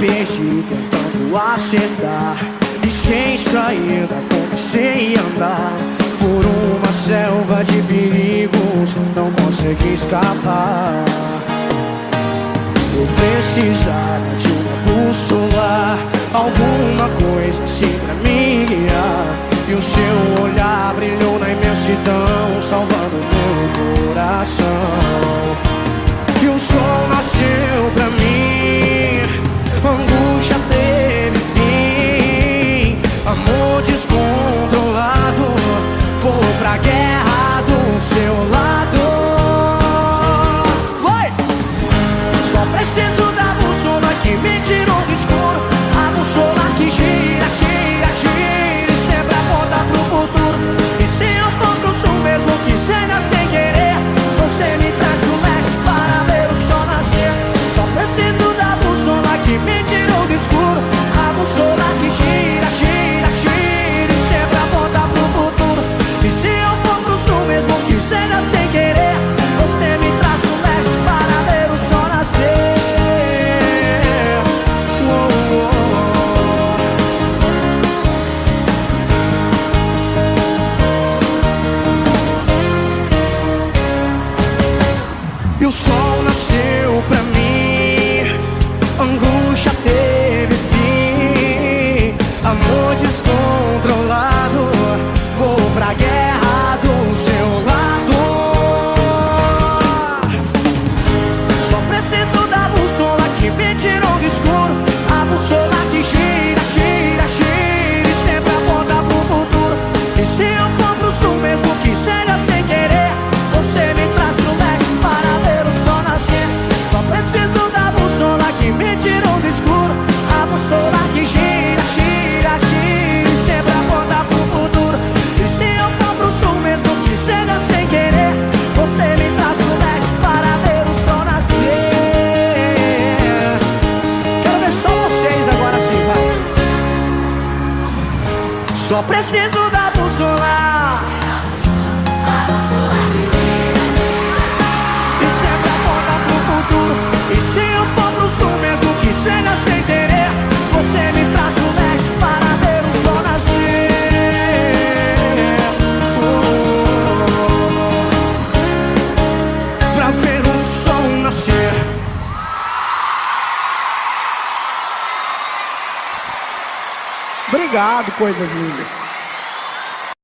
perdi tentando acertar E sem saída comecei a andar Por uma selva de perigos Não consegui escapar Eu precisava de uma bússola Alguma coisa assim pra me guiar E o seu olhar brilhou na imensidão Salvando-me E o sol nasceu. Só preciso da pulso solar Obrigado, coisas lindas.